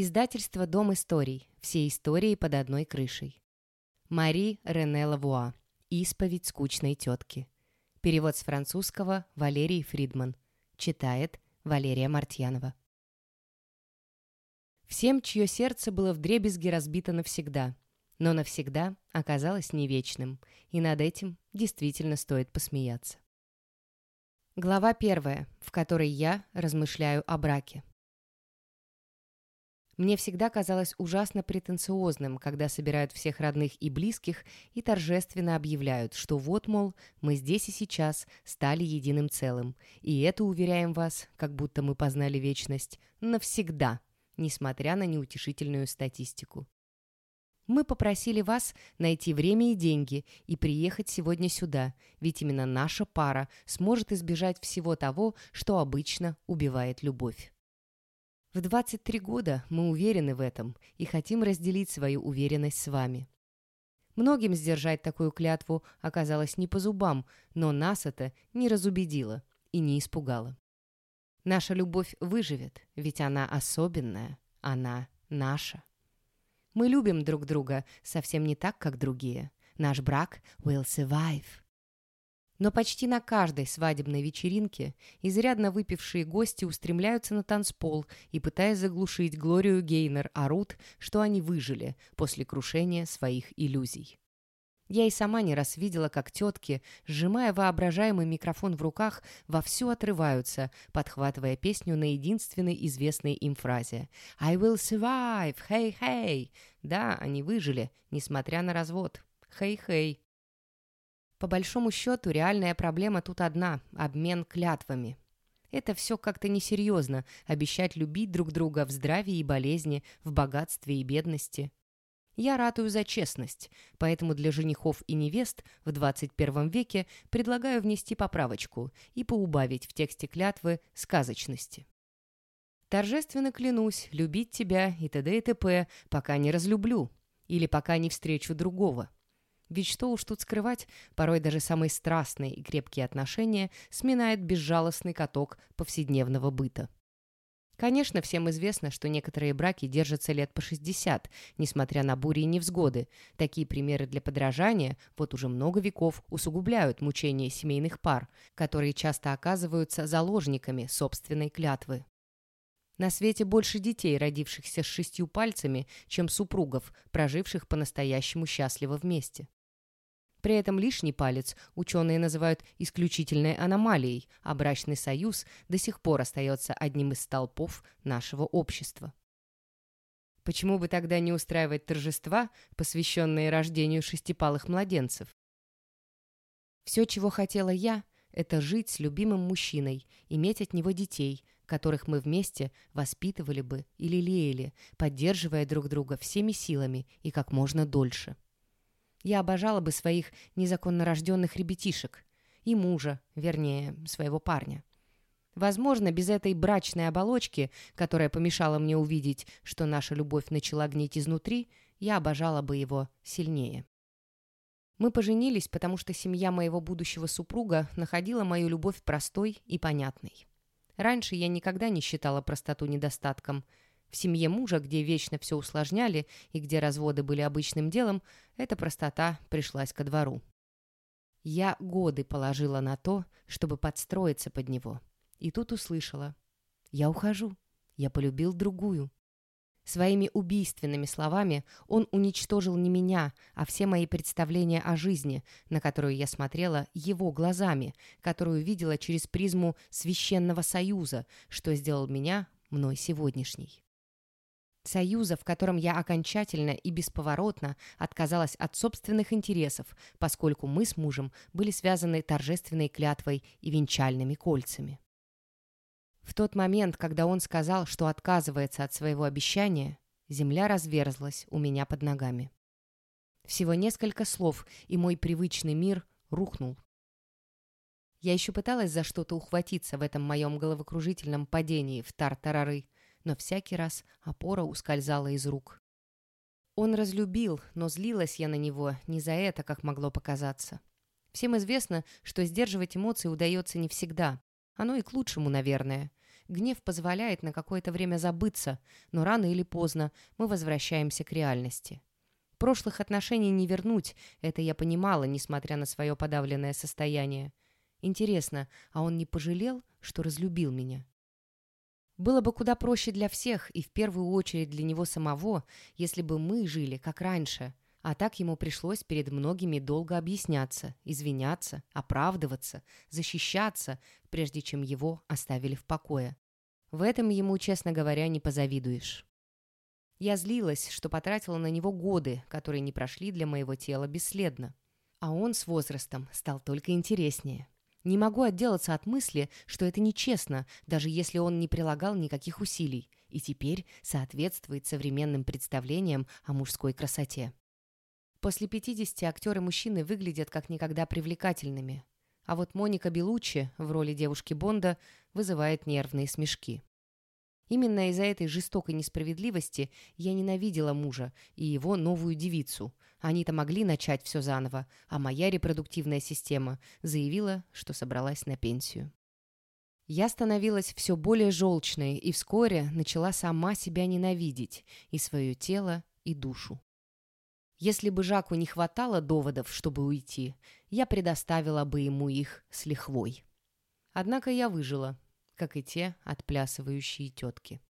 Издательство «Дом историй». Все истории под одной крышей. Мари Рене Лавуа. «Исповедь скучной тетки». Перевод с французского Валерий Фридман. Читает Валерия Мартьянова. Всем, чье сердце было вдребезги разбито навсегда, но навсегда оказалось не вечным, и над этим действительно стоит посмеяться. Глава первая, в которой я размышляю о браке. Мне всегда казалось ужасно претенциозным, когда собирают всех родных и близких и торжественно объявляют, что вот, мол, мы здесь и сейчас стали единым целым, и это, уверяем вас, как будто мы познали вечность, навсегда, несмотря на неутешительную статистику. Мы попросили вас найти время и деньги и приехать сегодня сюда, ведь именно наша пара сможет избежать всего того, что обычно убивает любовь. В 23 года мы уверены в этом и хотим разделить свою уверенность с вами. Многим сдержать такую клятву оказалось не по зубам, но нас это не разубедило и не испугало. Наша любовь выживет, ведь она особенная, она наша. Мы любим друг друга совсем не так, как другие. Наш брак will survive. Но почти на каждой свадебной вечеринке изрядно выпившие гости устремляются на танцпол и, пытаясь заглушить Глорию Гейнер, орут, что они выжили после крушения своих иллюзий. Я и сама не раз видела, как тетки, сжимая воображаемый микрофон в руках, вовсю отрываются, подхватывая песню на единственной известной им фразе «I will survive! Хей-хей!» Да, они выжили, несмотря на развод. Хей-хей. По большому счету, реальная проблема тут одна – обмен клятвами. Это все как-то несерьезно – обещать любить друг друга в здравии и болезни, в богатстве и бедности – я ратую за честность, поэтому для женихов и невест в 21 веке предлагаю внести поправочку и поубавить в тексте клятвы сказочности. Торжественно клянусь любить тебя и т.д. и т.п., пока не разлюблю или пока не встречу другого. Ведь что уж тут скрывать, порой даже самые страстные и крепкие отношения сминает безжалостный каток повседневного быта. Конечно, всем известно, что некоторые браки держатся лет по 60, несмотря на бури и невзгоды. Такие примеры для подражания вот уже много веков усугубляют мучения семейных пар, которые часто оказываются заложниками собственной клятвы. На свете больше детей, родившихся с шестью пальцами, чем супругов, проживших по-настоящему счастливо вместе. При этом лишний палец ученые называют исключительной аномалией, а брачный союз до сих пор остается одним из столпов нашего общества. Почему бы тогда не устраивать торжества, посвященные рождению шестипалых младенцев? Все, чего хотела я, это жить с любимым мужчиной, иметь от него детей, которых мы вместе воспитывали бы или лелеяли, поддерживая друг друга всеми силами и как можно дольше. Я обожала бы своих незаконно рожденных ребятишек. И мужа, вернее, своего парня. Возможно, без этой брачной оболочки, которая помешала мне увидеть, что наша любовь начала гнить изнутри, я обожала бы его сильнее. Мы поженились, потому что семья моего будущего супруга находила мою любовь простой и понятной. Раньше я никогда не считала простоту недостатком – в семье мужа, где вечно все усложняли и где разводы были обычным делом, эта простота пришлась ко двору. Я годы положила на то, чтобы подстроиться под него. И тут услышала. «Я ухожу. Я полюбил другую». Своими убийственными словами он уничтожил не меня, а все мои представления о жизни, на которую я смотрела его глазами, которую видела через призму священного союза, что сделал меня мной сегодняшней. Союза, в котором я окончательно и бесповоротно отказалась от собственных интересов, поскольку мы с мужем были связаны торжественной клятвой и венчальными кольцами. В тот момент, когда он сказал, что отказывается от своего обещания, земля разверзлась у меня под ногами. Всего несколько слов, и мой привычный мир рухнул. Я еще пыталась за что-то ухватиться в этом моем головокружительном падении в тартарары, но всякий раз опора ускользала из рук. Он разлюбил, но злилась я на него не за это, как могло показаться. Всем известно, что сдерживать эмоции удается не всегда. Оно и к лучшему, наверное. Гнев позволяет на какое-то время забыться, но рано или поздно мы возвращаемся к реальности. Прошлых отношений не вернуть, это я понимала, несмотря на свое подавленное состояние. Интересно, а он не пожалел, что разлюбил меня? Было бы куда проще для всех, и в первую очередь для него самого, если бы мы жили, как раньше. А так ему пришлось перед многими долго объясняться, извиняться, оправдываться, защищаться, прежде чем его оставили в покое. В этом ему, честно говоря, не позавидуешь. Я злилась, что потратила на него годы, которые не прошли для моего тела бесследно. А он с возрастом стал только интереснее. Не могу отделаться от мысли, что это нечестно, даже если он не прилагал никаких усилий, и теперь соответствует современным представлениям о мужской красоте. После 50 актеры-мужчины выглядят как никогда привлекательными, а вот Моника Белуччи в роли девушки Бонда вызывает нервные смешки. Именно из-за этой жестокой несправедливости я ненавидела мужа и его новую девицу. Они-то могли начать все заново, а моя репродуктивная система заявила, что собралась на пенсию. Я становилась все более желчной и вскоре начала сама себя ненавидеть, и свое тело, и душу. Если бы Жаку не хватало доводов, чтобы уйти, я предоставила бы ему их с лихвой. Однако я выжила, как и те отплясывающие тетки.